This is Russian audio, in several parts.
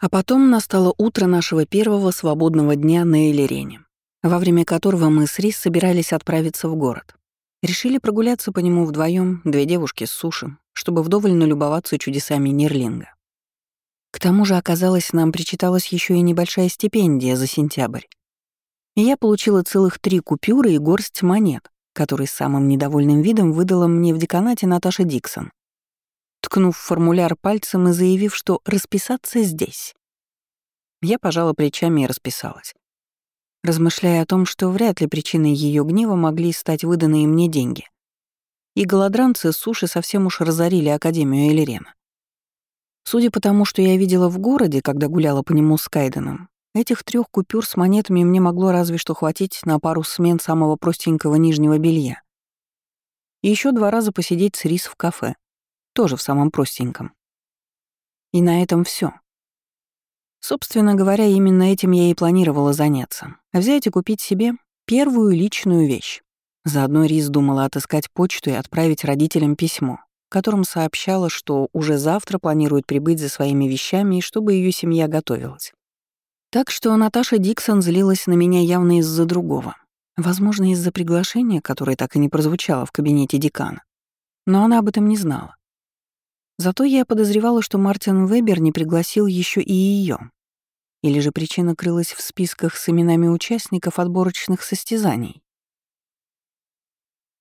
А потом настало утро нашего первого свободного дня на Элерене, во время которого мы с Рис собирались отправиться в город. Решили прогуляться по нему вдвоем, две девушки с суши, чтобы вдоволь налюбоваться чудесами Нерлинга. К тому же, оказалось, нам причиталась еще и небольшая стипендия за сентябрь. И я получила целых три купюры и горсть монет, которые самым недовольным видом выдала мне в деканате Наташа Диксон ткнув формуляр пальцем и заявив, что расписаться здесь. Я пожала плечами и расписалась, размышляя о том, что вряд ли причиной ее гнева могли стать выданные мне деньги. И голодранцы суши совсем уж разорили Академию Элирена. Судя по тому, что я видела в городе, когда гуляла по нему с Кайденом, этих трех купюр с монетами мне могло разве что хватить на пару смен самого простенького нижнего белья. И еще два раза посидеть с Рис в кафе, тоже в самом простеньком. И на этом все. Собственно говоря, именно этим я и планировала заняться. Взять и купить себе первую личную вещь. Заодно Рис думала отыскать почту и отправить родителям письмо, которым сообщала, что уже завтра планирует прибыть за своими вещами и чтобы ее семья готовилась. Так что Наташа Диксон злилась на меня явно из-за другого. Возможно, из-за приглашения, которое так и не прозвучало в кабинете декана. Но она об этом не знала. Зато я подозревала, что Мартин Вебер не пригласил еще и ее. Или же причина крылась в списках с именами участников отборочных состязаний.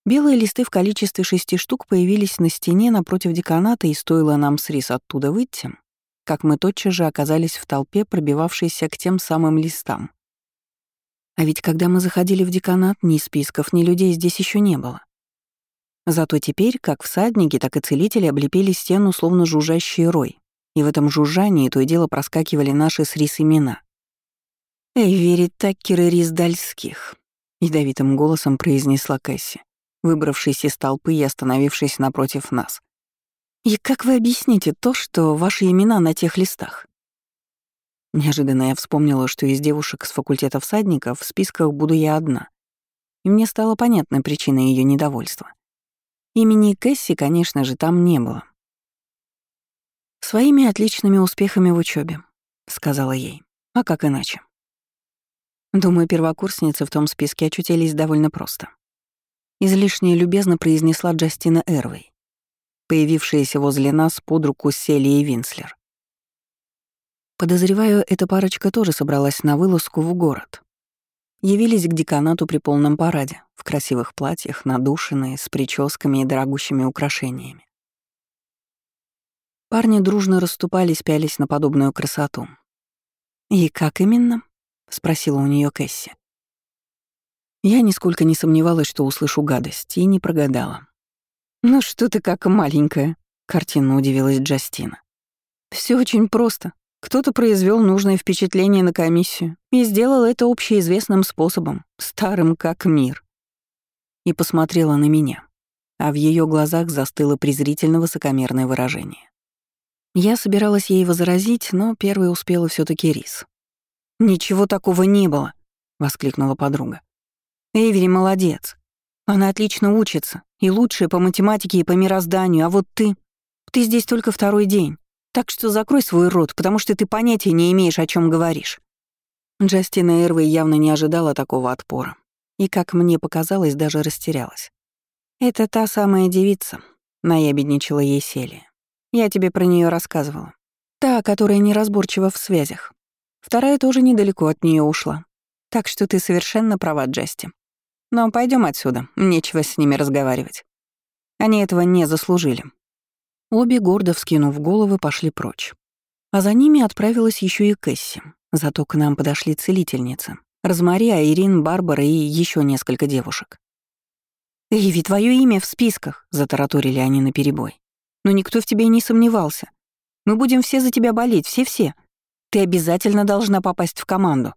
Белые листы в количестве шести штук появились на стене напротив деканата, и стоило нам с Рис оттуда выйти, как мы тотчас же оказались в толпе, пробивавшейся к тем самым листам. А ведь когда мы заходили в деканат, ни списков, ни людей здесь еще не было. Зато теперь как всадники, так и целители облепили стену словно жужжащий рой, и в этом жужжании то и дело проскакивали наши с Рис имена. «Эйвери Таккеры Рис Дальских», — ядовитым голосом произнесла Кэсси, выбравшись из толпы и остановившись напротив нас. «И как вы объясните то, что ваши имена на тех листах?» Неожиданно я вспомнила, что из девушек с факультета всадников в списках буду я одна. И мне стала понятна причина ее недовольства. Имени Кэсси, конечно же, там не было. «Своими отличными успехами в учебе, сказала ей. «А как иначе?» Думаю, первокурсницы в том списке очутились довольно просто. Излишне любезно произнесла Джастина Эрвей, появившаяся возле нас под руку с Селией Винслер. Подозреваю, эта парочка тоже собралась на вылазку в город. Явились к деканату при полном параде, в красивых платьях, надушенные, с прическами и дорогущими украшениями. Парни дружно расступались, пялись на подобную красоту. «И как именно?» — спросила у нее Кэсси. Я нисколько не сомневалась, что услышу гадость, и не прогадала. «Ну что ты как маленькая», — картинно удивилась Джастина. Все очень просто. Кто-то произвел нужное впечатление на комиссию и сделал это общеизвестным способом, старым как мир и посмотрела на меня, а в ее глазах застыло презрительно высокомерное выражение. Я собиралась ей возразить, но первой успела все таки Рис. «Ничего такого не было», — воскликнула подруга. «Эвери молодец. Она отлично учится, и лучшая по математике и по мирозданию, а вот ты... Ты здесь только второй день, так что закрой свой рот, потому что ты понятия не имеешь, о чем говоришь». Джастина Эрвей явно не ожидала такого отпора и, как мне показалось, даже растерялась. «Это та самая девица», — наябедничала ей Селия. «Я тебе про нее рассказывала. Та, которая неразборчива в связях. Вторая тоже недалеко от нее ушла. Так что ты совершенно права, Джасти. Но пойдем отсюда, нечего с ними разговаривать. Они этого не заслужили». Обе, гордо вскинув головы, пошли прочь. А за ними отправилась еще и Кэсси. Зато к нам подошли целительницы, Розмари, Айрин, Барбара и еще несколько девушек. «Эйви, твое имя в списках», — затараторили они наперебой. «Но никто в тебе и не сомневался. Мы будем все за тебя болеть, все-все. Ты обязательно должна попасть в команду».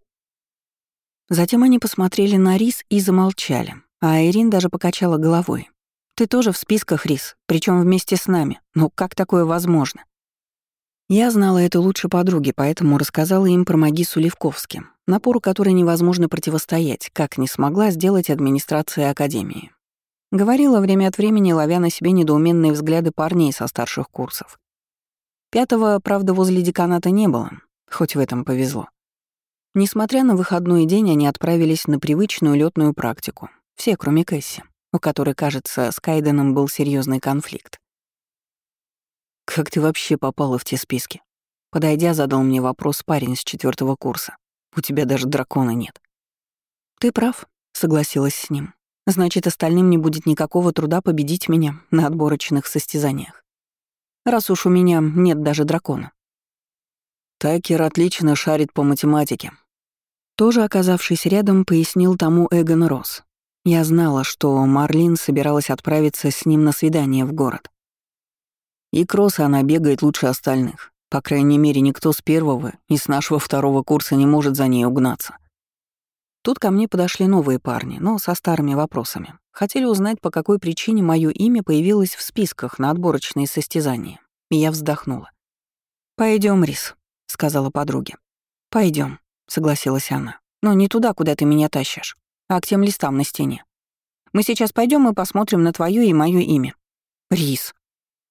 Затем они посмотрели на Рис и замолчали, а Айрин даже покачала головой. «Ты тоже в списках, Рис, причем вместе с нами. Но как такое возможно?» Я знала это лучше подруги, поэтому рассказала им про Магису Левковски, напору которой невозможно противостоять, как не смогла сделать администрация Академии. Говорила время от времени, ловя на себе недоуменные взгляды парней со старших курсов. Пятого, правда, возле деканата не было. Хоть в этом повезло. Несмотря на выходной день, они отправились на привычную летную практику. Все, кроме Кэсси, у которой, кажется, с Кайденом был серьезный конфликт. «Как ты вообще попала в те списки?» Подойдя, задал мне вопрос парень с четвертого курса. «У тебя даже дракона нет». «Ты прав», — согласилась с ним. «Значит, остальным не будет никакого труда победить меня на отборочных состязаниях. Раз уж у меня нет даже дракона». Такер отлично шарит по математике, тоже оказавшись рядом, пояснил тому Эгон Росс. Я знала, что Марлин собиралась отправиться с ним на свидание в город. И кросса она бегает лучше остальных. По крайней мере, никто с первого и с нашего второго курса не может за ней угнаться. Тут ко мне подошли новые парни, но со старыми вопросами. Хотели узнать, по какой причине мое имя появилось в списках на отборочные состязания. И я вздохнула. Пойдем, Рис», — сказала подруге. Пойдем согласилась она. «Но не туда, куда ты меня тащишь, а к тем листам на стене. Мы сейчас пойдем и посмотрим на твое и мое имя. Рис.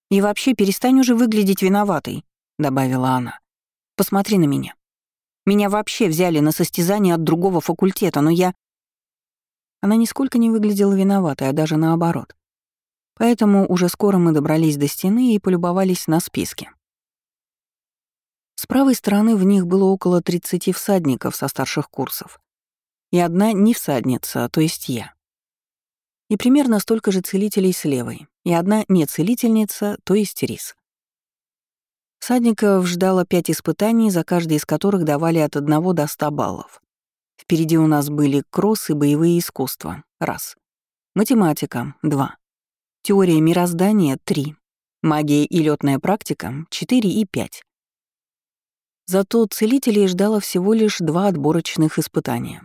И вообще перестань уже выглядеть виноватой», — добавила она. «Посмотри на меня. Меня вообще взяли на состязание от другого факультета, но я...» Она нисколько не выглядела виноватой, а даже наоборот. Поэтому уже скоро мы добрались до стены и полюбовались на списки. С правой стороны в них было около 30 всадников со старших курсов. И одна не всадница, то есть я. И примерно столько же целителей с левой. И одна не целительница, то есть рис. Всадников ждало пять испытаний, за каждое из которых давали от 1 до 100 баллов. Впереди у нас были кросс и боевые искусства — раз. Математика — два. Теория мироздания — три. Магия и летная практика — четыре и пять. Зато целителей ждало всего лишь два отборочных испытания.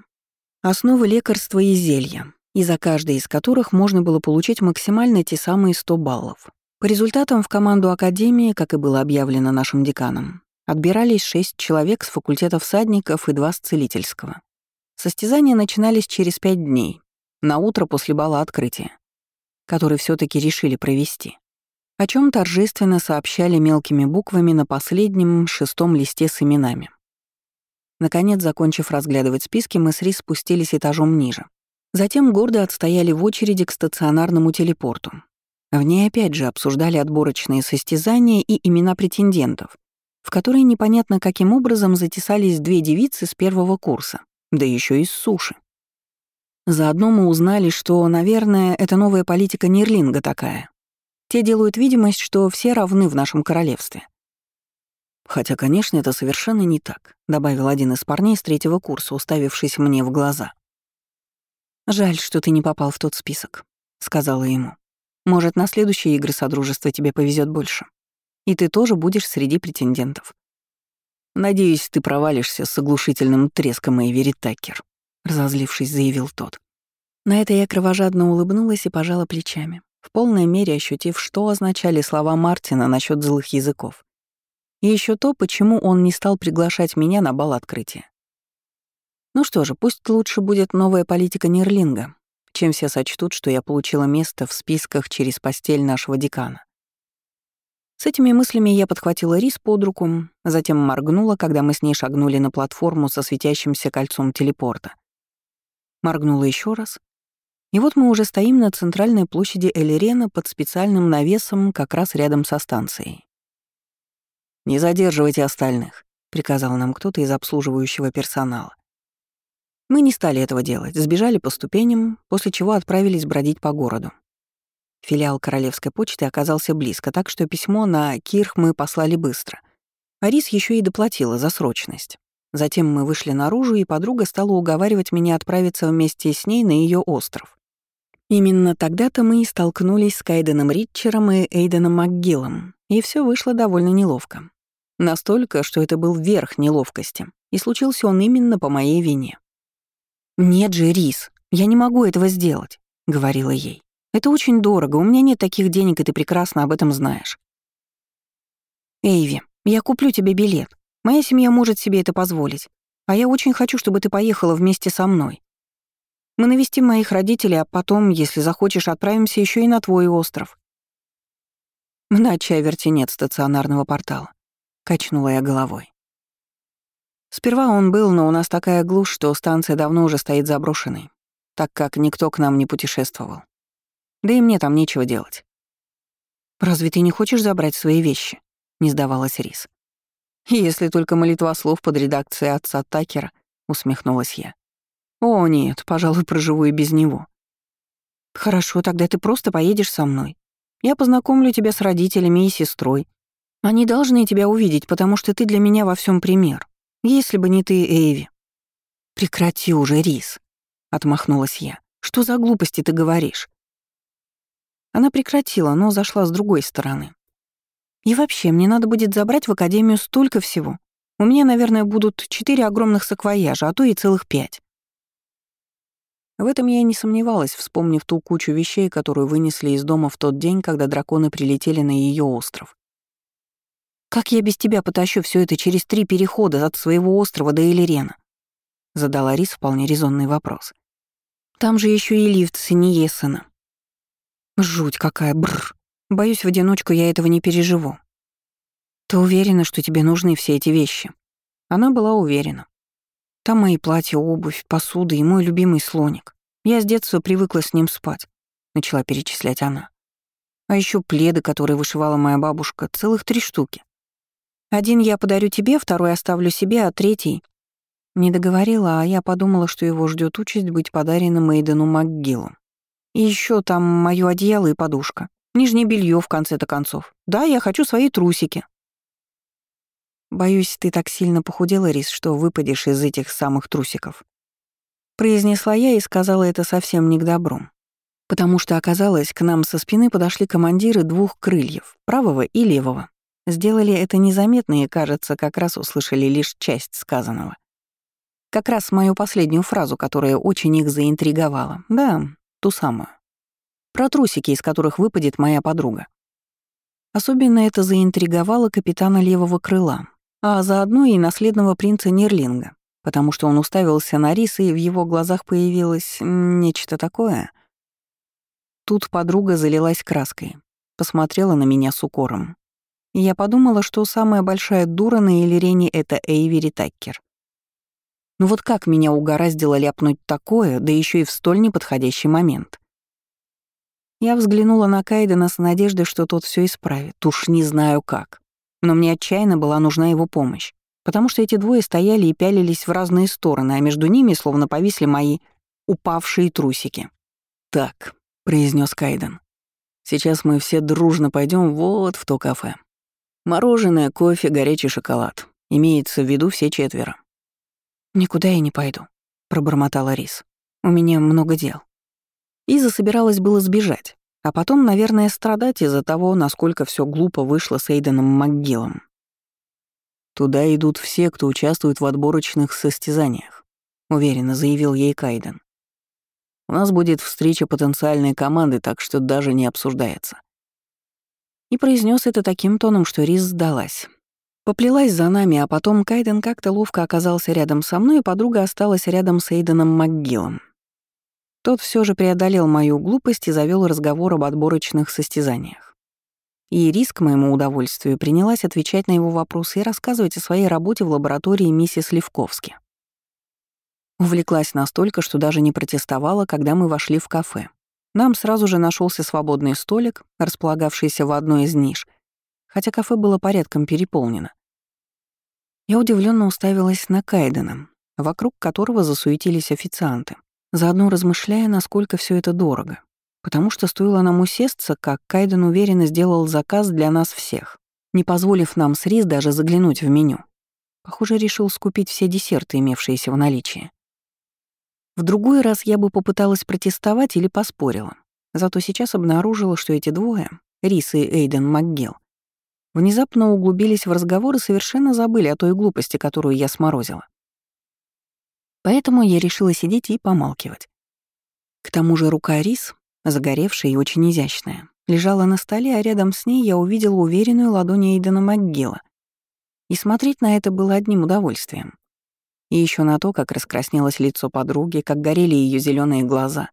Основы лекарства и зелья, и за каждое из которых можно было получить максимально те самые 100 баллов. По результатам в команду Академии, как и было объявлено нашим деканом, отбирались шесть человек с факультета всадников и два с целительского. Состязания начинались через пять дней, на утро после бала открытия, который все таки решили провести о чем торжественно сообщали мелкими буквами на последнем шестом листе с именами. Наконец, закончив разглядывать списки, мы с Рис спустились этажом ниже. Затем гордо отстояли в очереди к стационарному телепорту. В ней опять же обсуждали отборочные состязания и имена претендентов, в которые непонятно каким образом затесались две девицы с первого курса, да еще из суши. Заодно мы узнали, что, наверное, это новая политика Нирлинга такая те делают видимость, что все равны в нашем королевстве. «Хотя, конечно, это совершенно не так», — добавил один из парней с третьего курса, уставившись мне в глаза. «Жаль, что ты не попал в тот список», — сказала ему. «Может, на следующие игры Содружества тебе повезет больше. И ты тоже будешь среди претендентов». «Надеюсь, ты провалишься с оглушительным треском Эйвери Такер», — разозлившись, заявил тот. На это я кровожадно улыбнулась и пожала плечами в полной мере ощутив, что означали слова Мартина насчет злых языков. И еще то, почему он не стал приглашать меня на бал открытия. Ну что же, пусть лучше будет новая политика Нерлинга, чем все сочтут, что я получила место в списках через постель нашего декана. С этими мыслями я подхватила рис под руку, затем моргнула, когда мы с ней шагнули на платформу со светящимся кольцом телепорта. Моргнула еще раз и вот мы уже стоим на центральной площади Элерена под специальным навесом как раз рядом со станцией. «Не задерживайте остальных», — приказал нам кто-то из обслуживающего персонала. Мы не стали этого делать, сбежали по ступеням, после чего отправились бродить по городу. Филиал Королевской почты оказался близко, так что письмо на Кирх мы послали быстро. Арис еще и доплатила за срочность. Затем мы вышли наружу, и подруга стала уговаривать меня отправиться вместе с ней на ее остров. Именно тогда-то мы и столкнулись с Кайденом Ритчером и Эйденом МакГиллом, и все вышло довольно неловко. Настолько, что это был верх неловкости, и случился он именно по моей вине. «Нет же, Рис, я не могу этого сделать», — говорила ей. «Это очень дорого, у меня нет таких денег, и ты прекрасно об этом знаешь». «Эйви, я куплю тебе билет. Моя семья может себе это позволить, а я очень хочу, чтобы ты поехала вместе со мной. Мы навестим моих родителей, а потом, если захочешь, отправимся еще и на твой остров». На Чаверте нет стационарного портала. Качнула я головой. Сперва он был, но у нас такая глушь, что станция давно уже стоит заброшенной, так как никто к нам не путешествовал. Да и мне там нечего делать. «Разве ты не хочешь забрать свои вещи?» — не сдавалась Рис. «Если только молитва слов под редакцией отца Такера», — усмехнулась я. «О, нет, пожалуй, проживу и без него». «Хорошо, тогда ты просто поедешь со мной. Я познакомлю тебя с родителями и сестрой. Они должны тебя увидеть, потому что ты для меня во всем пример. Если бы не ты, Эйви». «Прекрати уже, Рис», — отмахнулась я. «Что за глупости ты говоришь?» Она прекратила, но зашла с другой стороны. «И вообще, мне надо будет забрать в академию столько всего. У меня, наверное, будут четыре огромных саквояжа, а то и целых пять. В этом я и не сомневалась, вспомнив ту кучу вещей, которую вынесли из дома в тот день, когда драконы прилетели на ее остров. «Как я без тебя потащу все это через три перехода от своего острова до Элирена?» — задала Рис вполне резонный вопрос. «Там же еще и лифт с Иниесена». «Жуть какая, бррр. Боюсь, в одиночку я этого не переживу». «Ты уверена, что тебе нужны все эти вещи?» Она была уверена. Там мои платья, обувь, посуда и мой любимый слоник. Я с детства привыкла с ним спать, начала перечислять она. А еще пледы, которые вышивала моя бабушка, целых три штуки. Один я подарю тебе, второй оставлю себе, а третий... Не договорила, а я подумала, что его ждет участь быть подаренным Мейдену МакГиллу. И еще там мое одеяло и подушка. Нижнее белье в конце-то концов. Да, я хочу свои трусики. «Боюсь, ты так сильно похудела, Рис, что выпадешь из этих самых трусиков». Произнесла я и сказала это совсем не к добру. Потому что, оказалось, к нам со спины подошли командиры двух крыльев, правого и левого. Сделали это незаметно и, кажется, как раз услышали лишь часть сказанного. Как раз мою последнюю фразу, которая очень их заинтриговала. Да, ту самую. Про трусики, из которых выпадет моя подруга. Особенно это заинтриговало капитана левого крыла, а заодно и наследного принца Нерлинга, потому что он уставился на рис, и в его глазах появилось нечто такое. Тут подруга залилась краской, посмотрела на меня с укором. Я подумала, что самая большая дура на Элирене — это Эйвери Таккер. Ну вот как меня угораздило ляпнуть такое, да еще и в столь неподходящий момент? Я взглянула на Кайдена с надеждой, что тот все исправит, уж не знаю как но мне отчаянно была нужна его помощь, потому что эти двое стояли и пялились в разные стороны, а между ними словно повисли мои упавшие трусики. «Так», — произнес Кайден, — «сейчас мы все дружно пойдем вот в то кафе. Мороженое, кофе, горячий шоколад. Имеется в виду все четверо». «Никуда я не пойду», — пробормотала Рис. «У меня много дел». Иза собиралась было сбежать, а потом, наверное, страдать из-за того, насколько все глупо вышло с Эйденом МакГиллом. «Туда идут все, кто участвует в отборочных состязаниях», — уверенно заявил ей Кайден. «У нас будет встреча потенциальной команды, так что даже не обсуждается». И произнес это таким тоном, что Рис сдалась. Поплелась за нами, а потом Кайден как-то ловко оказался рядом со мной, и подруга осталась рядом с Эйденом МакГиллом. Тот все же преодолел мою глупость и завел разговор об отборочных состязаниях. И Ирис, к моему удовольствию, принялась отвечать на его вопросы и рассказывать о своей работе в лаборатории миссис Левковски. Увлеклась настолько, что даже не протестовала, когда мы вошли в кафе. Нам сразу же нашелся свободный столик, располагавшийся в одной из ниш, хотя кафе было порядком переполнено. Я удивленно уставилась на Кайдена, вокруг которого засуетились официанты заодно размышляя, насколько все это дорого. Потому что стоило нам усесться, как Кайден уверенно сделал заказ для нас всех, не позволив нам с Рис даже заглянуть в меню. Похоже, решил скупить все десерты, имевшиеся в наличии. В другой раз я бы попыталась протестовать или поспорила. Зато сейчас обнаружила, что эти двое, Рис и Эйден МакГилл, внезапно углубились в разговор и совершенно забыли о той глупости, которую я сморозила. Поэтому я решила сидеть и помалкивать. К тому же рука Рис, загоревшая и очень изящная, лежала на столе, а рядом с ней я увидела уверенную ладонь Эйдена МакГилла. И смотреть на это было одним удовольствием. И еще на то, как раскраснелось лицо подруги, как горели ее зеленые глаза,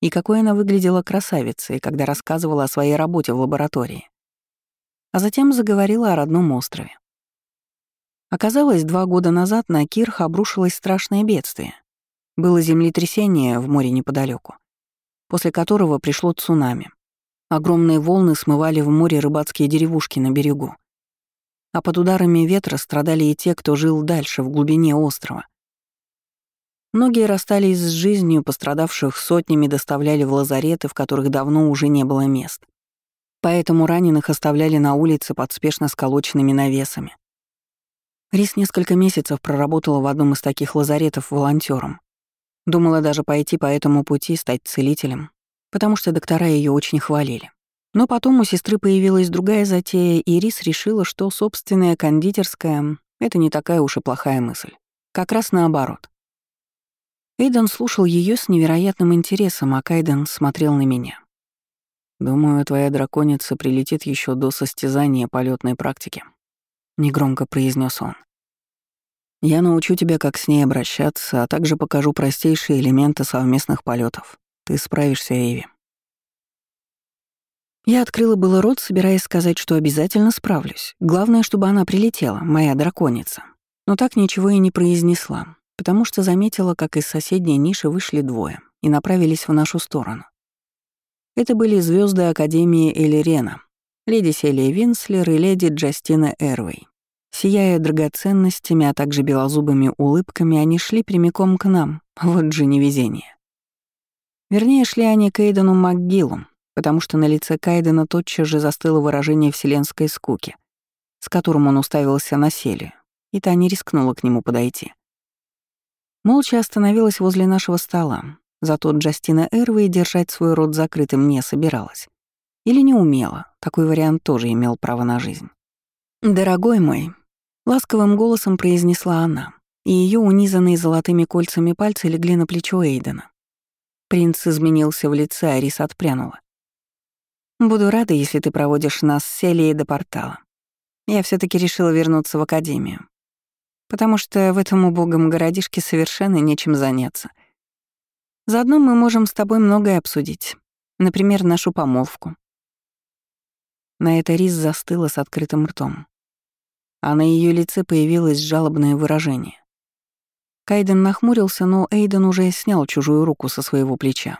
и какой она выглядела красавицей, когда рассказывала о своей работе в лаборатории. А затем заговорила о родном острове. Оказалось, два года назад на Кирх обрушилось страшное бедствие. Было землетрясение в море неподалеку, после которого пришло цунами. Огромные волны смывали в море рыбацкие деревушки на берегу. А под ударами ветра страдали и те, кто жил дальше, в глубине острова. Многие расстались с жизнью, пострадавших сотнями доставляли в лазареты, в которых давно уже не было мест. Поэтому раненых оставляли на улице под спешно сколоченными навесами. Рис несколько месяцев проработала в одном из таких лазаретов волонтером. Думала даже пойти по этому пути, стать целителем, потому что доктора ее очень хвалили. Но потом у сестры появилась другая затея, и Рис решила, что собственная кондитерская — это не такая уж и плохая мысль. Как раз наоборот. Эйден слушал ее с невероятным интересом, а Кайден смотрел на меня. «Думаю, твоя драконица прилетит еще до состязания полетной практики», — негромко произнес он. «Я научу тебя, как с ней обращаться, а также покажу простейшие элементы совместных полетов. Ты справишься, Эйви». Я открыла было рот, собираясь сказать, что обязательно справлюсь. Главное, чтобы она прилетела, моя драконица. Но так ничего и не произнесла, потому что заметила, как из соседней ниши вышли двое и направились в нашу сторону. Это были звезды Академии Элирена, леди Селия Винслер и леди Джастина Эрвей. Сияя драгоценностями, а также белозубыми улыбками, они шли прямиком к нам, вот же невезение. Вернее, шли они к Эйдену МакГиллу, потому что на лице Кайдена тотчас же застыло выражение вселенской скуки, с которым он уставился на Селию, и та не рискнула к нему подойти. Молча остановилась возле нашего стола, зато Джастина Эрвей держать свой рот закрытым не собиралась. Или не умела, такой вариант тоже имел право на жизнь. «Дорогой мой», — ласковым голосом произнесла она, и ее унизанные золотыми кольцами пальцы легли на плечо Эйдена. Принц изменился в лице, а Рис отпрянула. «Буду рада, если ты проводишь нас с Селией до портала. Я все таки решила вернуться в академию. Потому что в этом убогом городишке совершенно нечем заняться. Заодно мы можем с тобой многое обсудить. Например, нашу помолвку». На это Рис застыла с открытым ртом. А на ее лице появилось жалобное выражение. Кайден нахмурился, но Эйден уже снял чужую руку со своего плеча.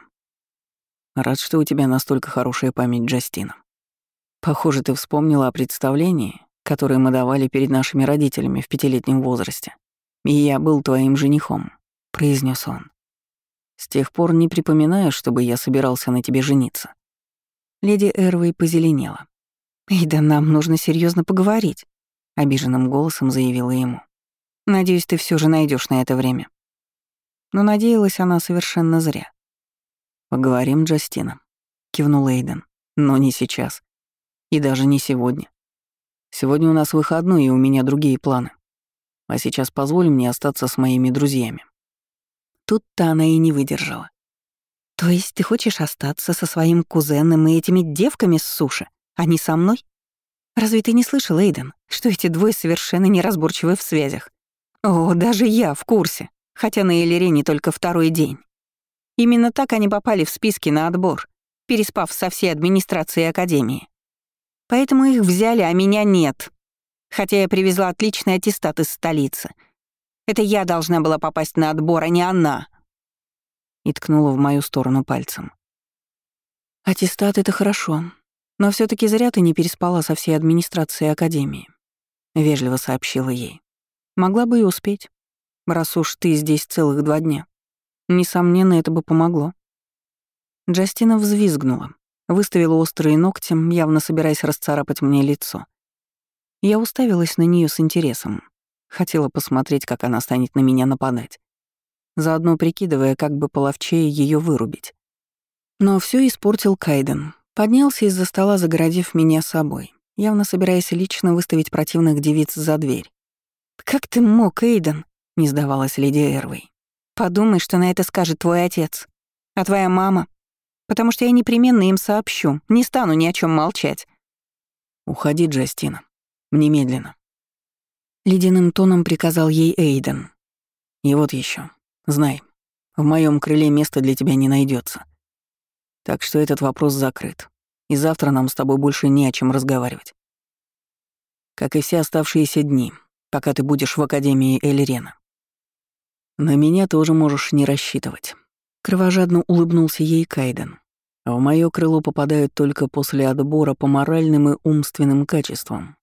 «Рад, что у тебя настолько хорошая память, Джастина. Похоже, ты вспомнила о представлении, которое мы давали перед нашими родителями в пятилетнем возрасте. И я был твоим женихом», — произнес он. «С тех пор не припоминаю, чтобы я собирался на тебе жениться». Леди Эрвей позеленела. «Эйден, нам нужно серьезно поговорить», — обиженным голосом заявила ему. Надеюсь, ты все же найдешь на это время. Но надеялась она совершенно зря. «Поговорим, Джастина», — кивнул Эйден. «Но не сейчас. И даже не сегодня. Сегодня у нас выходной, и у меня другие планы. А сейчас позволь мне остаться с моими друзьями». Тут-то она и не выдержала. «То есть ты хочешь остаться со своим кузеном и этими девками с суши, а не со мной? Разве ты не слышал, Эйден, что эти двое совершенно неразборчивы в связях? О, даже я в курсе, хотя на Элерене только второй день. Именно так они попали в списки на отбор, переспав со всей администрацией Академии. Поэтому их взяли, а меня нет. Хотя я привезла отличный аттестат из столицы. Это я должна была попасть на отбор, а не она. И ткнула в мою сторону пальцем. Аттестат — это хорошо, но все таки зря ты не переспала со всей администрацией Академии. Вежливо сообщила ей. Могла бы и успеть, раз уж ты здесь целых два дня. Несомненно, это бы помогло. Джастина взвизгнула, выставила острые ногти, явно собираясь расцарапать мне лицо. Я уставилась на нее с интересом. Хотела посмотреть, как она станет на меня нападать. Заодно прикидывая, как бы половчее ее вырубить. Но все испортил Кайден. Поднялся из-за стола, загородив меня собой, явно собираясь лично выставить противных девиц за дверь. «Как ты мог, Эйден?» — не сдавалась леди Эрвей. «Подумай, что на это скажет твой отец. А твоя мама? Потому что я непременно им сообщу, не стану ни о чем молчать». «Уходи, Джастина. Немедленно». Ледяным тоном приказал ей Эйден. «И вот еще. Знай, в моем крыле места для тебя не найдется. Так что этот вопрос закрыт. И завтра нам с тобой больше не о чем разговаривать. Как и все оставшиеся дни, пока ты будешь в Академии Эльрена. На меня тоже можешь не рассчитывать. Кровожадно улыбнулся ей Кайден. В моё крыло попадают только после отбора по моральным и умственным качествам.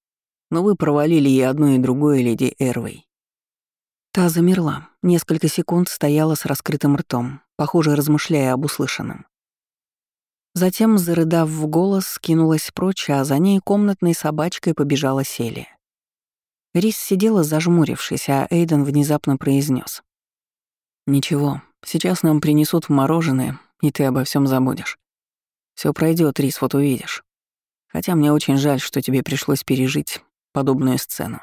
Но вы провалили и одно, и другое, леди Эрвей. Та замерла, несколько секунд стояла с раскрытым ртом, похоже, размышляя об услышанном. Затем, зарыдав в голос, скинулась прочь, а за ней комнатной собачкой побежала Селия. Рис сидела зажмурившись, а Эйден внезапно произнес: «Ничего, сейчас нам принесут мороженое, и ты обо всем забудешь. Все пройдет, Рис, вот увидишь. Хотя мне очень жаль, что тебе пришлось пережить подобную сцену».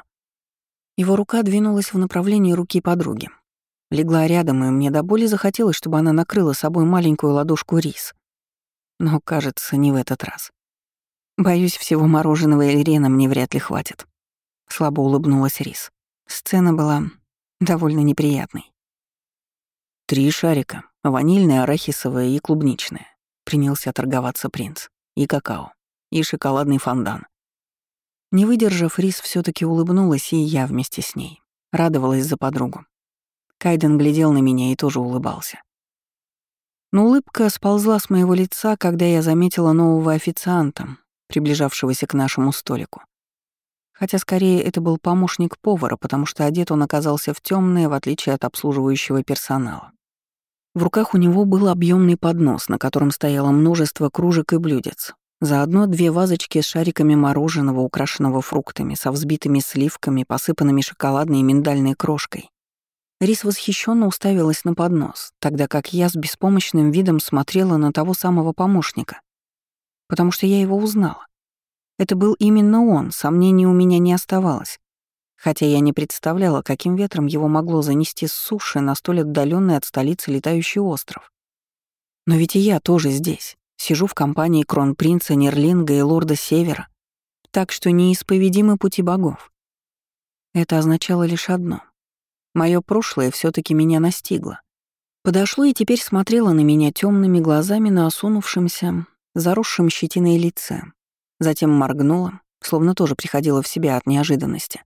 Его рука двинулась в направлении руки подруги. Легла рядом, и мне до боли захотелось, чтобы она накрыла собой маленькую ладошку Рис. Но, кажется, не в этот раз. Боюсь, всего мороженого Эльрена мне вряд ли хватит. Слабо улыбнулась Рис. Сцена была довольно неприятной. Три шарика, ванильное, арахисовое и клубничное. Принялся торговаться принц. И какао. И шоколадный фондан. Не выдержав, Рис все таки улыбнулась, и я вместе с ней. Радовалась за подругу. Кайден глядел на меня и тоже улыбался. Но улыбка сползла с моего лица, когда я заметила нового официанта, приближавшегося к нашему столику. Хотя скорее это был помощник повара, потому что одет он оказался в темное, в отличие от обслуживающего персонала. В руках у него был объемный поднос, на котором стояло множество кружек и блюдец. Заодно две вазочки с шариками мороженого, украшенного фруктами, со взбитыми сливками, посыпанными шоколадной и миндальной крошкой. Рис восхищенно уставилась на поднос, тогда как я с беспомощным видом смотрела на того самого помощника. Потому что я его узнала. Это был именно он, сомнений у меня не оставалось. Хотя я не представляла, каким ветром его могло занести с суши на столь отдаленный от столицы летающий остров. Но ведь и я тоже здесь. Сижу в компании кронпринца Нерлинга и лорда Севера. Так что неисповедимы пути богов. Это означало лишь одно — Мое прошлое все таки меня настигло. Подошло и теперь смотрело на меня темными глазами на осунувшемся, заросшем щетиной лице. Затем моргнула, словно тоже приходила в себя от неожиданности.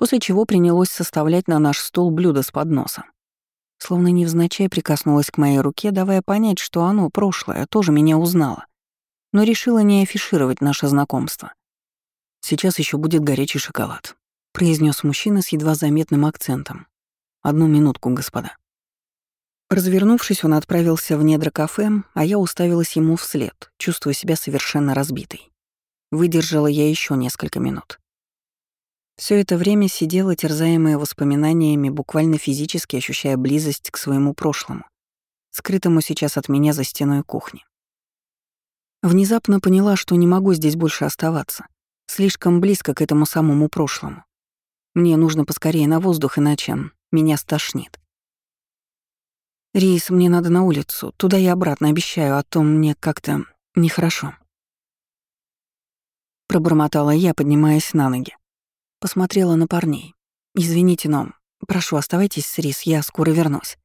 После чего принялось составлять на наш стол блюдо с подноса. Словно невзначай прикоснулась к моей руке, давая понять, что оно, прошлое, тоже меня узнало. Но решила не афишировать наше знакомство. Сейчас еще будет горячий шоколад произнес мужчина с едва заметным акцентом. «Одну минутку, господа». Развернувшись, он отправился в недра кафе, а я уставилась ему вслед, чувствуя себя совершенно разбитой. Выдержала я еще несколько минут. Все это время сидела, терзаемая воспоминаниями, буквально физически ощущая близость к своему прошлому, скрытому сейчас от меня за стеной кухни. Внезапно поняла, что не могу здесь больше оставаться, слишком близко к этому самому прошлому. Мне нужно поскорее на воздух, иначе меня стошнит. Рейс, мне надо на улицу, туда и обратно, обещаю, а то мне как-то нехорошо. Пробормотала я, поднимаясь на ноги. Посмотрела на парней. «Извините, но прошу, оставайтесь с Рис, я скоро вернусь».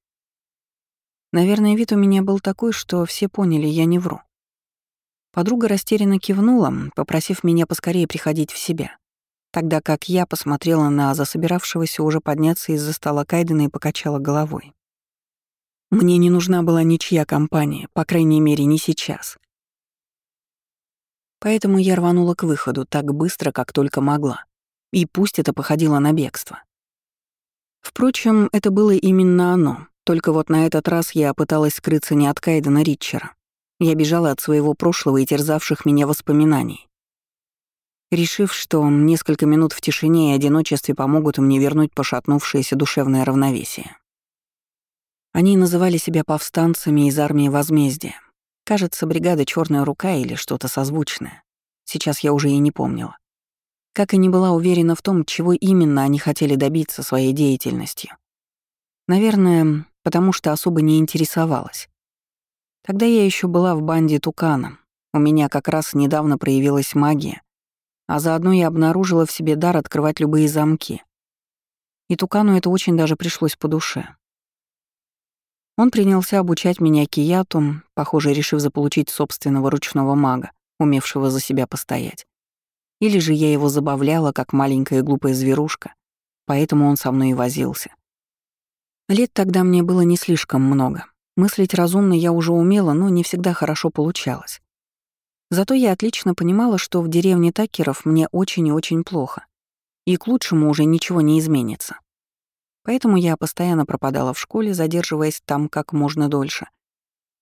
Наверное, вид у меня был такой, что все поняли, я не вру. Подруга растерянно кивнула, попросив меня поскорее приходить в себя тогда как я посмотрела на засобиравшегося уже подняться из-за стола Кайдена и покачала головой. Мне не нужна была ничья компания, по крайней мере, не сейчас. Поэтому я рванула к выходу так быстро, как только могла. И пусть это походило на бегство. Впрочем, это было именно оно, только вот на этот раз я пыталась скрыться не от Кайдена Ритчера. Я бежала от своего прошлого и терзавших меня воспоминаний решив, что несколько минут в тишине и одиночестве помогут мне вернуть пошатнувшееся душевное равновесие. Они называли себя повстанцами из армии возмездия. Кажется, бригада Черная рука или что-то созвучное. Сейчас я уже и не помнила. Как и не была уверена в том, чего именно они хотели добиться своей деятельностью. Наверное, потому что особо не интересовалась. Тогда я еще была в банде Тукана. У меня как раз недавно проявилась магия, а заодно я обнаружила в себе дар открывать любые замки. И Тукану это очень даже пришлось по душе. Он принялся обучать меня кияту, похоже, решив заполучить собственного ручного мага, умевшего за себя постоять. Или же я его забавляла, как маленькая глупая зверушка, поэтому он со мной и возился. Лет тогда мне было не слишком много. Мыслить разумно я уже умела, но не всегда хорошо получалось. Зато я отлично понимала, что в деревне Такеров мне очень и очень плохо, и к лучшему уже ничего не изменится. Поэтому я постоянно пропадала в школе, задерживаясь там как можно дольше.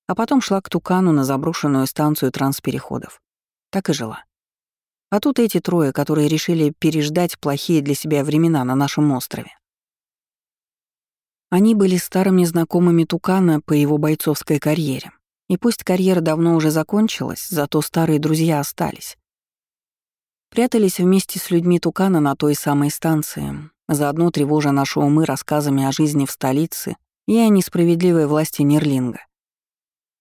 А потом шла к Тукану на заброшенную станцию транспереходов. Так и жила. А тут эти трое, которые решили переждать плохие для себя времена на нашем острове. Они были старыми знакомыми Тукана по его бойцовской карьере. И пусть карьера давно уже закончилась, зато старые друзья остались. Прятались вместе с людьми Тукана на той самой станции, заодно тревожа наши умы рассказами о жизни в столице и о несправедливой власти Нерлинга.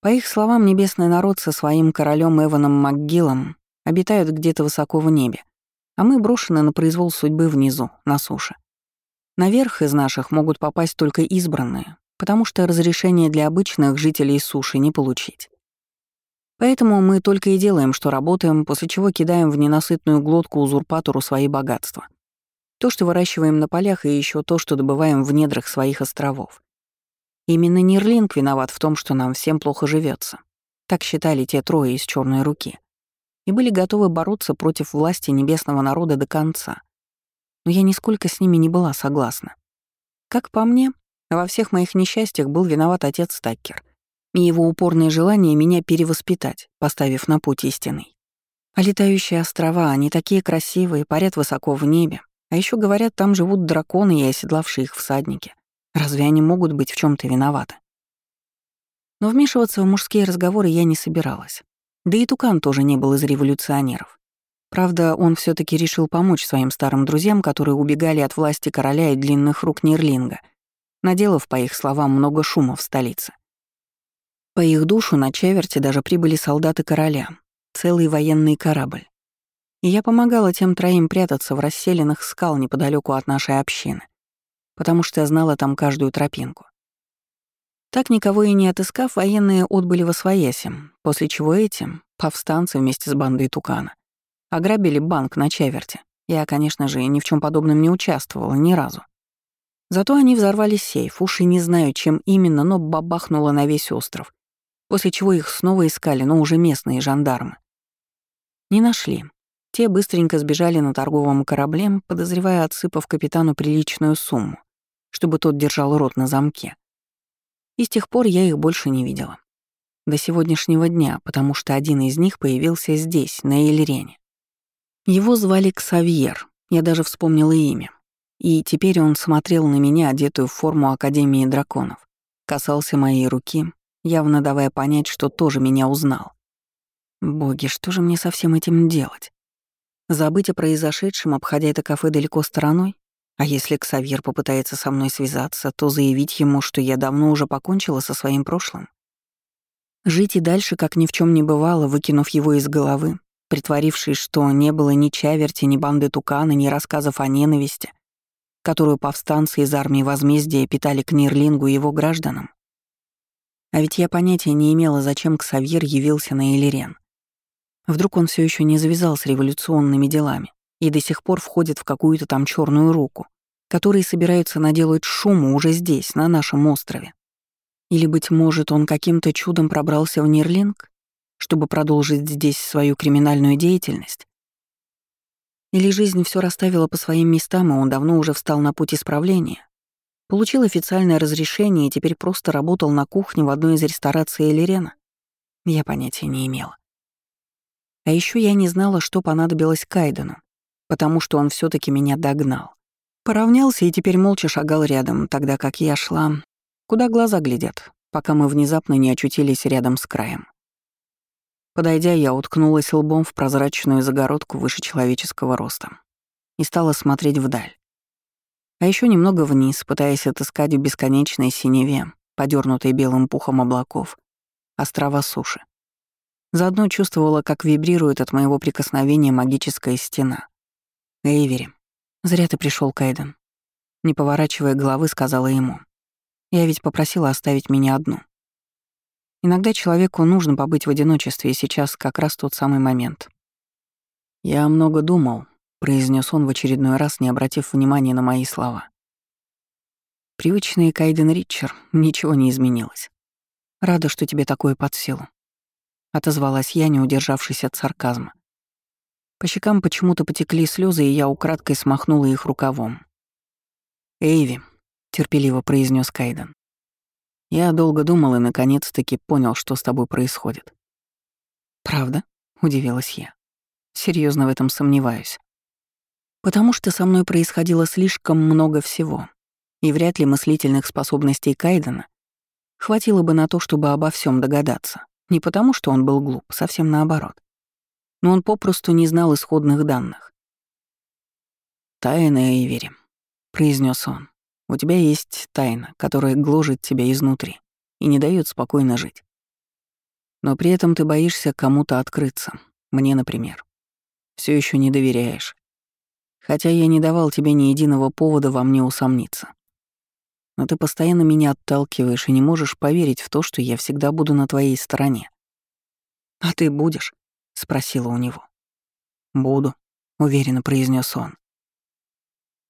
По их словам, небесный народ со своим королем Эваном МакГиллом обитают где-то высоко в небе, а мы брошены на произвол судьбы внизу, на суше. Наверх из наших могут попасть только избранные, потому что разрешение для обычных жителей суши не получить. Поэтому мы только и делаем, что работаем, после чего кидаем в ненасытную глотку узурпатору свои богатства. То, что выращиваем на полях, и еще то, что добываем в недрах своих островов. Именно Нирлинг виноват в том, что нам всем плохо живется. Так считали те трое из черной руки. И были готовы бороться против власти небесного народа до конца но я нисколько с ними не была согласна. Как по мне, во всех моих несчастьях был виноват отец Таккер и его упорное желание меня перевоспитать, поставив на путь истинный. А летающие острова, они такие красивые, парят высоко в небе, а еще говорят, там живут драконы и оседлавшие их всадники. Разве они могут быть в чем то виноваты? Но вмешиваться в мужские разговоры я не собиралась. Да и Тукан тоже не был из революционеров. Правда, он все таки решил помочь своим старым друзьям, которые убегали от власти короля и длинных рук Нерлинга, наделав, по их словам, много шума в столице. По их душу на Чаверте даже прибыли солдаты короля, целый военный корабль. И я помогала тем троим прятаться в расселенных скал неподалеку от нашей общины, потому что я знала там каждую тропинку. Так никого и не отыскав, военные отбыли во свояси, после чего этим, повстанцы вместе с бандой Тукана, Ограбили банк на Чаверте. Я, конечно же, ни в чем подобном не участвовала ни разу. Зато они взорвали сейф, уж и не знаю, чем именно, но бабахнуло на весь остров, после чего их снова искали, но уже местные жандармы. Не нашли. Те быстренько сбежали на торговом корабле, подозревая, отсыпав капитану приличную сумму, чтобы тот держал рот на замке. И с тех пор я их больше не видела. До сегодняшнего дня, потому что один из них появился здесь, на Эльрене. Его звали Ксавьер, я даже вспомнила имя. И теперь он смотрел на меня, одетую в форму Академии драконов, касался моей руки, явно давая понять, что тоже меня узнал. Боги, что же мне со всем этим делать? Забыть о произошедшем, обходя это кафе далеко стороной? А если Ксавьер попытается со мной связаться, то заявить ему, что я давно уже покончила со своим прошлым? Жить и дальше, как ни в чем не бывало, выкинув его из головы, притворившись, что не было ни чаверти, ни банды Тукана, ни рассказов о ненависти, которую повстанцы из армии возмездия питали к Нирлингу и его гражданам. А ведь я понятия не имела, зачем Ксавьер явился на Элирен. Вдруг он все еще не завязал с революционными делами и до сих пор входит в какую-то там черную руку, которые собираются наделать шуму уже здесь, на нашем острове. Или, быть может, он каким-то чудом пробрался в Нирлинг чтобы продолжить здесь свою криминальную деятельность? Или жизнь все расставила по своим местам, и он давно уже встал на путь исправления? Получил официальное разрешение и теперь просто работал на кухне в одной из рестораций Элирена? Я понятия не имела. А еще я не знала, что понадобилось Кайдену, потому что он все таки меня догнал. Поравнялся и теперь молча шагал рядом, тогда как я шла, куда глаза глядят, пока мы внезапно не очутились рядом с краем. Подойдя, я уткнулась лбом в прозрачную загородку выше человеческого роста и стала смотреть вдаль. А еще немного вниз, пытаясь отыскать в бесконечной синеве, подернутой белым пухом облаков, острова суши. Заодно чувствовала, как вибрирует от моего прикосновения магическая стена. «Эйвери, зря ты пришел, Кайден», — не поворачивая головы, сказала ему. «Я ведь попросила оставить меня одну». Иногда человеку нужно побыть в одиночестве, и сейчас как раз тот самый момент. Я много думал, произнес он в очередной раз, не обратив внимания на мои слова. Привычный Кайден Ричер, ничего не изменилось. Рада, что тебе такое под силу. Отозвалась я, не удержавшись от сарказма. По щекам почему-то потекли слезы, и я украдкой смахнула их рукавом. «Эйви», — терпеливо произнес Кайден. «Я долго думал и наконец-таки понял, что с тобой происходит». «Правда?» — удивилась я. Серьезно в этом сомневаюсь. Потому что со мной происходило слишком много всего, и вряд ли мыслительных способностей Кайдена хватило бы на то, чтобы обо всем догадаться. Не потому, что он был глуп, совсем наоборот но он попросту не знал исходных данных. «Тайна, Эйвери», — произнес он. «У тебя есть тайна, которая гложет тебя изнутри и не дает спокойно жить. Но при этом ты боишься кому-то открыться, мне, например. Все еще не доверяешь. Хотя я не давал тебе ни единого повода во мне усомниться. Но ты постоянно меня отталкиваешь и не можешь поверить в то, что я всегда буду на твоей стороне. А ты будешь? — спросила у него. «Буду», — уверенно произнес он.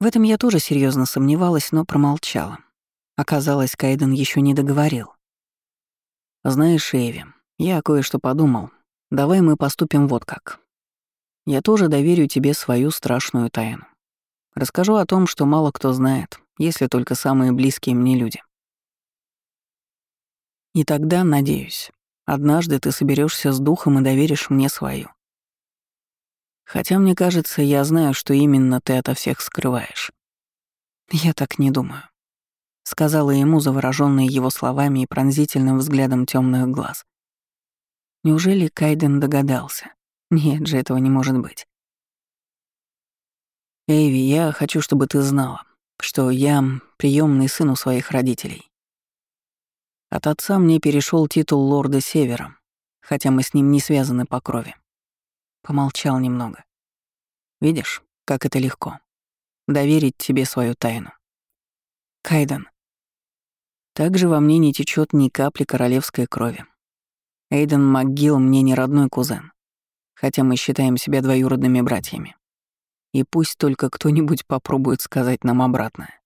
В этом я тоже серьезно сомневалась, но промолчала. Оказалось, Кайден еще не договорил. «Знаешь, Эви, я кое-что подумал. Давай мы поступим вот как. Я тоже доверю тебе свою страшную тайну. Расскажу о том, что мало кто знает, если только самые близкие мне люди. И тогда, надеюсь, Однажды ты соберешься с духом и доверишь мне свою. Хотя, мне кажется, я знаю, что именно ты ото всех скрываешь. Я так не думаю, сказала ему, заворожённая его словами и пронзительным взглядом темных глаз. Неужели Кайден догадался? Нет же, этого не может быть. Эйви, я хочу, чтобы ты знала, что я приемный сын у своих родителей. От отца мне перешел титул лорда Севера, хотя мы с ним не связаны по крови. Помолчал немного. Видишь, как это легко. Доверить тебе свою тайну. Кайден. Также во мне не течет ни капли королевской крови. Эйден МакГилл мне не родной кузен, хотя мы считаем себя двоюродными братьями. И пусть только кто-нибудь попробует сказать нам обратное.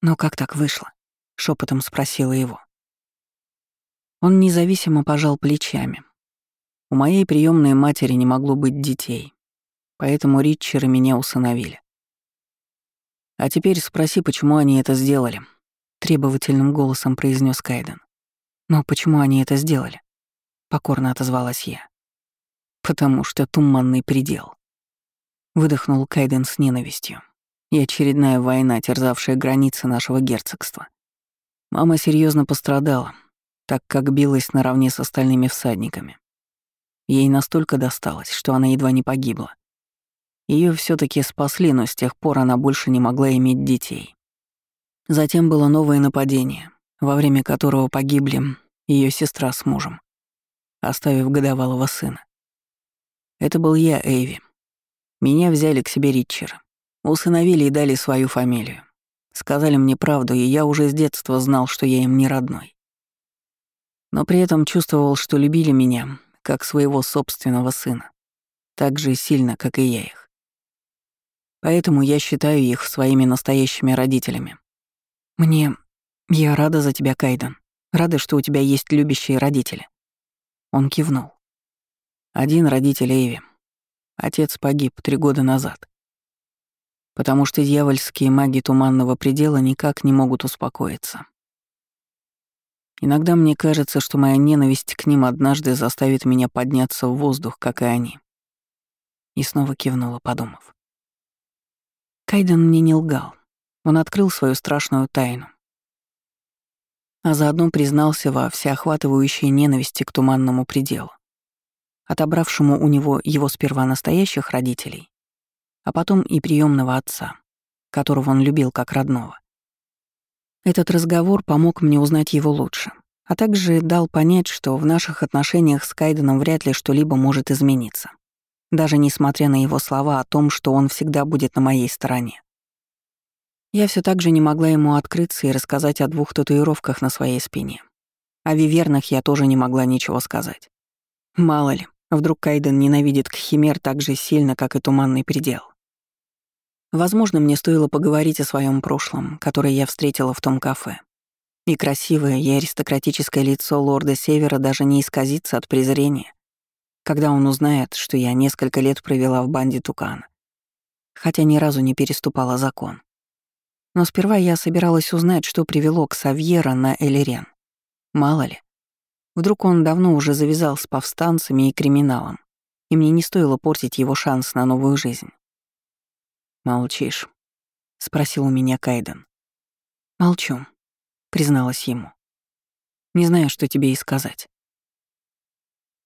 Но как так вышло? — шепотом спросила его. Он независимо пожал плечами. У моей приемной матери не могло быть детей, поэтому Ритчеры меня усыновили. «А теперь спроси, почему они это сделали», — требовательным голосом произнес Кайден. «Но почему они это сделали?» — покорно отозвалась я. «Потому что туманный предел», — выдохнул Кайден с ненавистью. «И очередная война, терзавшая границы нашего герцогства. Мама серьезно пострадала, так как билась наравне с остальными всадниками. Ей настолько досталось, что она едва не погибла. Ее все таки спасли, но с тех пор она больше не могла иметь детей. Затем было новое нападение, во время которого погибли ее сестра с мужем, оставив годовалого сына. Это был я, Эйви. Меня взяли к себе Ритчера, усыновили и дали свою фамилию. Сказали мне правду, и я уже с детства знал, что я им не родной. Но при этом чувствовал, что любили меня, как своего собственного сына, так же сильно, как и я их. Поэтому я считаю их своими настоящими родителями. Мне... Я рада за тебя, Кайден. Рада, что у тебя есть любящие родители. Он кивнул. Один родитель Эйви. Отец погиб три года назад потому что дьявольские маги Туманного Предела никак не могут успокоиться. Иногда мне кажется, что моя ненависть к ним однажды заставит меня подняться в воздух, как и они. И снова кивнула, подумав. Кайден мне не лгал. Он открыл свою страшную тайну. А заодно признался во всеохватывающей ненависти к Туманному Пределу, отобравшему у него его сперва настоящих родителей, а потом и приемного отца, которого он любил как родного. Этот разговор помог мне узнать его лучше, а также дал понять, что в наших отношениях с Кайденом вряд ли что-либо может измениться, даже несмотря на его слова о том, что он всегда будет на моей стороне. Я все так же не могла ему открыться и рассказать о двух татуировках на своей спине. О вивернах я тоже не могла ничего сказать. Мало ли, Вдруг Кайден ненавидит Кхимер так же сильно, как и Туманный Предел. Возможно, мне стоило поговорить о своем прошлом, которое я встретила в том кафе. И красивое и аристократическое лицо лорда Севера даже не исказится от презрения, когда он узнает, что я несколько лет провела в банде Тукан, хотя ни разу не переступала закон. Но сперва я собиралась узнать, что привело к Савьера на Элерен. Мало ли. Вдруг он давно уже завязал с повстанцами и криминалом, и мне не стоило портить его шанс на новую жизнь. «Молчишь?» — спросил у меня Кайден. «Молчу», — призналась ему. «Не знаю, что тебе и сказать».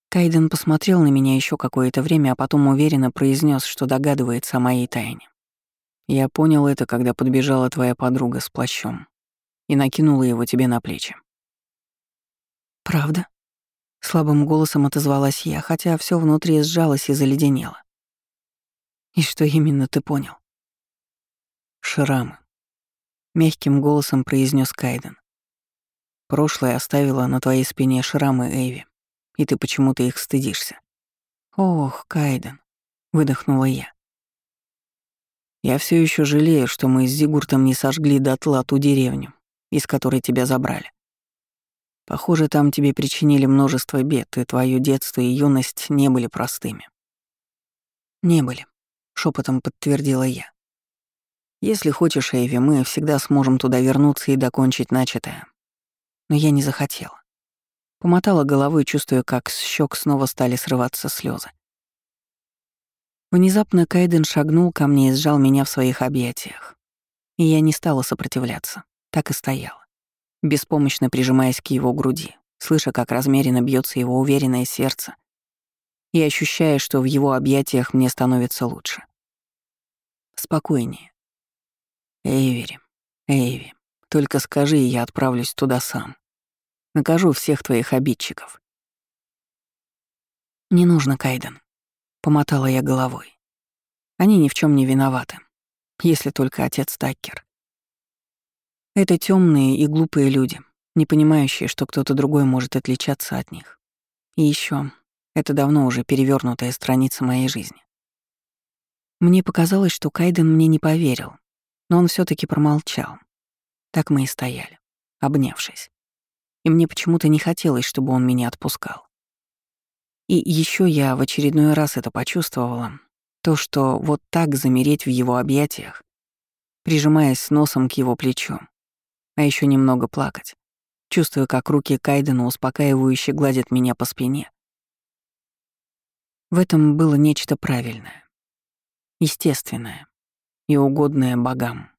Кайден посмотрел на меня еще какое-то время, а потом уверенно произнес, что догадывается о моей тайне. Я понял это, когда подбежала твоя подруга с плащом и накинула его тебе на плечи. «Правда?» — слабым голосом отозвалась я, хотя все внутри сжалось и заледенело. «И что именно ты понял?» Шрамы. Мягким голосом произнес Кайден. Прошлое оставило на твоей спине шрамы, Эйви, и ты почему-то их стыдишься. Ох, Кайден, выдохнула я. Я все еще жалею, что мы с Зигуртом не сожгли дотла ту деревню, из которой тебя забрали. Похоже, там тебе причинили множество бед, и твое детство и юность не были простыми. Не были, шепотом подтвердила я. Если хочешь, Эйви, мы всегда сможем туда вернуться и докончить начатое. Но я не захотела. Помотала головой, чувствуя, как с щек снова стали срываться слезы. Внезапно Кайден шагнул ко мне и сжал меня в своих объятиях. И я не стала сопротивляться, так и стояла, беспомощно прижимаясь к его груди, слыша, как размеренно бьется его уверенное сердце, и ощущая, что в его объятиях мне становится лучше. Спокойнее, Эйвери, Эйви, только скажи, и я отправлюсь туда сам. Накажу всех твоих обидчиков. Не нужно, Кайден. Помотала я головой. Они ни в чем не виноваты, если только отец Таккер. Это темные и глупые люди, не понимающие, что кто-то другой может отличаться от них. И еще, это давно уже перевернутая страница моей жизни. Мне показалось, что Кайден мне не поверил, но он все таки промолчал. Так мы и стояли, обнявшись. И мне почему-то не хотелось, чтобы он меня отпускал. И еще я в очередной раз это почувствовала, то, что вот так замереть в его объятиях, прижимаясь носом к его плечу, а еще немного плакать, чувствуя, как руки Кайдена успокаивающе гладят меня по спине. В этом было нечто правильное, естественное, и угодное богам.